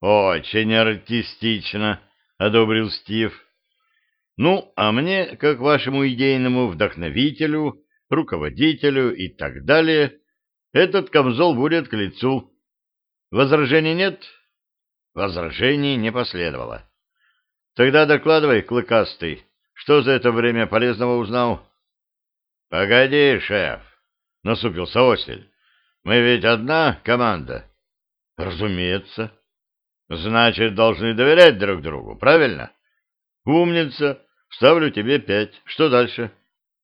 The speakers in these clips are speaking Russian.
Очень артистично, одобрил Стив. Ну, а мне, как вашему идейному вдохновителю, руководителю и так далее, этот камзол будет к лицу. Возражений нет? Возражений не последовало. Тогда докладывай, клыкастый, что за это время полезного узнал? — Погоди, шеф, — насупился Осель. — Мы ведь одна команда. — Разумеется. — Значит, должны доверять друг другу, правильно? — Умница. Ставлю тебе пять. Что дальше?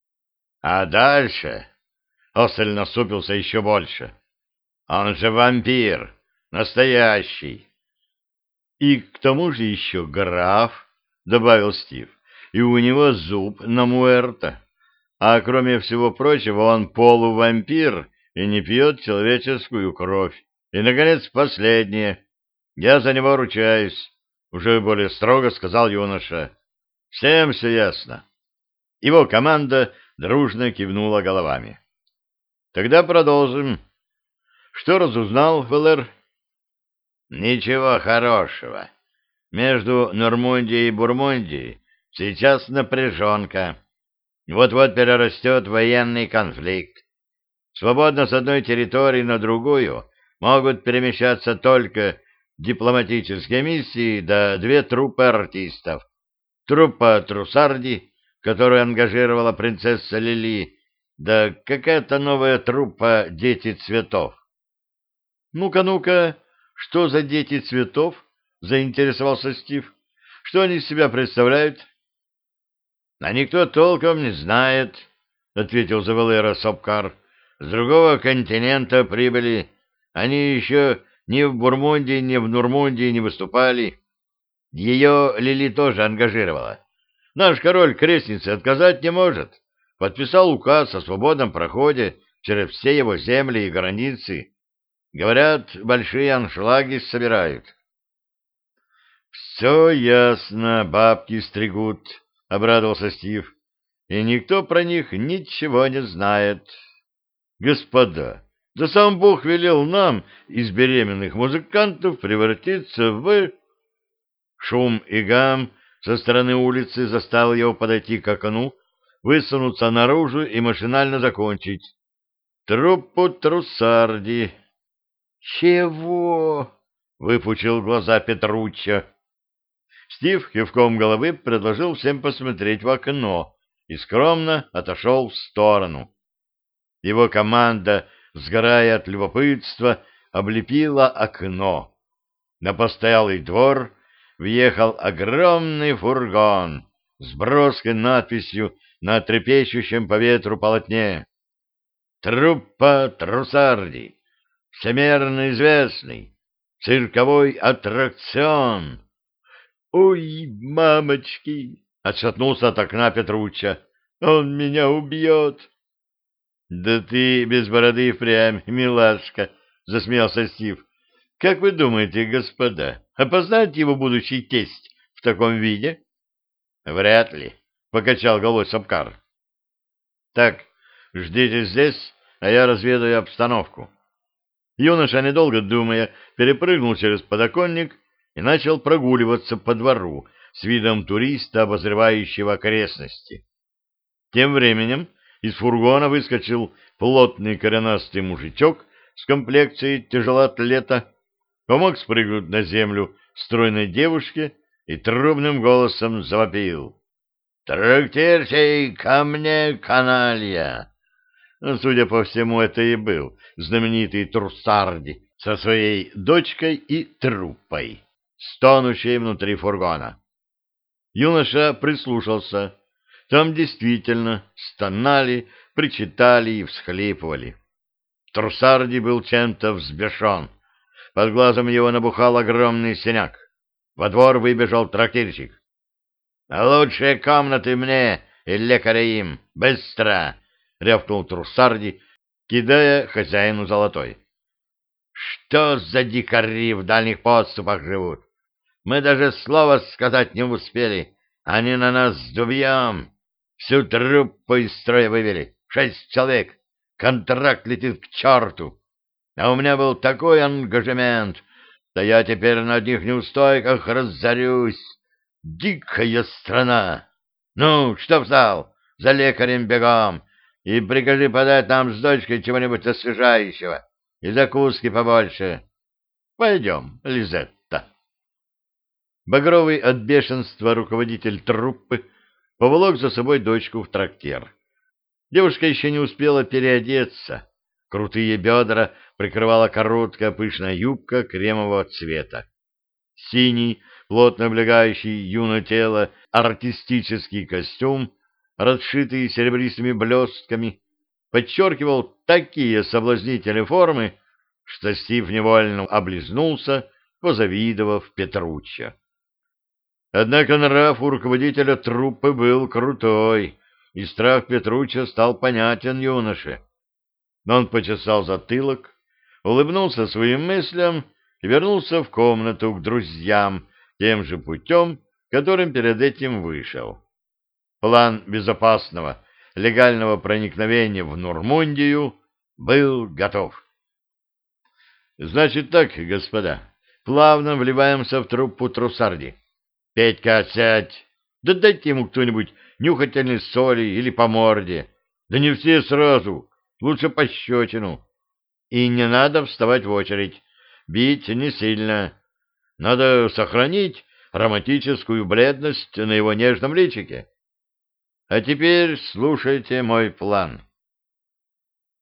— А дальше... Осель насупился еще больше. — Он же вампир. Настоящий. — И к тому же еще граф, — добавил Стив, — и у него зуб на муэрто. А кроме всего прочего, он полувампир и не пьет человеческую кровь. И, наконец, последнее. Я за него ручаюсь, — уже более строго сказал юноша. Всем все ясно. Его команда дружно кивнула головами. Тогда продолжим. Что разузнал, ФЛР? Ничего хорошего. Между Нормундией и Бурмундией сейчас напряженка. Вот-вот перерастет военный конфликт. Свободно с одной территории на другую могут перемещаться только дипломатические миссии да две труппы артистов. Труппа Трусарди, которую ангажировала принцесса Лили, да какая-то новая труппа «Дети цветов». «Ну-ка, ну-ка, что за дети цветов?» — заинтересовался Стив. «Что они из себя представляют?» — А никто толком не знает, — ответил Завалера Сапкар. — С другого континента прибыли. Они еще ни в Бурмундии, ни в Нурмундии не выступали. Ее Лили тоже ангажировала. Наш король крестницы отказать не может. Подписал указ о свободном проходе через все его земли и границы. Говорят, большие аншлаги собирают. — Все ясно, бабки стригут, — обрадовался Стив. — И никто про них ничего не знает. — Господа, да сам Бог велел нам из беременных музыкантов превратиться в... Шум и гам со стороны улицы заставил его подойти к окну, высунуться наружу и машинально закончить. Труппу Трусарди. «Чего?» — выпучил глаза Петручча. Стив кивком головы предложил всем посмотреть в окно и скромно отошел в сторону. Его команда, сгорая от любопытства, облепила окно. На постоялый двор въехал огромный фургон с броской надписью на трепещущем по ветру полотне. «Труппа Трусарди! Всемирно известный! Цирковой аттракцион!» «Ой, мамочки!» — отшатнулся от окна Петруча. «Он меня убьет!» «Да ты без бороды впрямь, милашка!» — засмеялся Стив. «Как вы думаете, господа, опознать его будущий тесть в таком виде?» «Вряд ли», — покачал головой Сапкар. «Так, ждите здесь, а я разведаю обстановку». Юноша, недолго думая, перепрыгнул через подоконник и начал прогуливаться по двору с видом туриста, обозревающего окрестности. Тем временем из фургона выскочил плотный коренастый мужичок с комплекцией тяжелоатлета, помог спрыгнуть на землю стройной девушке и трубным голосом завопил. «Трактирщик, ко мне, каналья!» Судя по всему, это и был знаменитый Трусарди со своей дочкой и труппой стонущей внутри фургона. Юноша прислушался. Там действительно стонали, причитали и всхлипывали. Трусарди был чем-то взбешен. Под глазом его набухал огромный синяк. Во двор выбежал трактирщик. — Лучшие комнаты мне и лекаря им! Быстро! — рявкнул Трусарди, кидая хозяину золотой. — Что за дикари в дальних подступах живут? Мы даже слова сказать не успели. Они на нас дубьем. Всю труппу из строя вывели. Шесть человек. Контракт летит к черту. А у меня был такой ангажемент, Да я теперь на одних неустойках разорюсь. Дикая страна! Ну, что встал? За лекарем бегом! И прикажи подать нам с дочкой чего-нибудь освежающего и закуски побольше. Пойдем, Лизетта. Багровый от бешенства руководитель труппы поволок за собой дочку в трактир. Девушка еще не успела переодеться. Крутые бедра прикрывала короткая пышная юбка кремового цвета. Синий, плотно облегающий юное тело, артистический костюм, расшитый серебристыми блестками, подчеркивал такие соблазнительные формы, что Стив невольно облизнулся, позавидовав Петруччо. Однако нрав у руководителя труппы был крутой, и страх Петручча стал понятен юноше. Но он почесал затылок, улыбнулся своим мыслям и вернулся в комнату к друзьям тем же путем, которым перед этим вышел. План безопасного, легального проникновения в Нурмундию был готов. Значит так, господа, плавно вливаемся в труппу Трусарди. Петька, сядь! Да дайте ему кто-нибудь нюхательной соли или по морде. Да не все сразу, лучше по щечину. И не надо вставать в очередь, бить не сильно. Надо сохранить романтическую бледность на его нежном личике. А теперь слушайте мой план.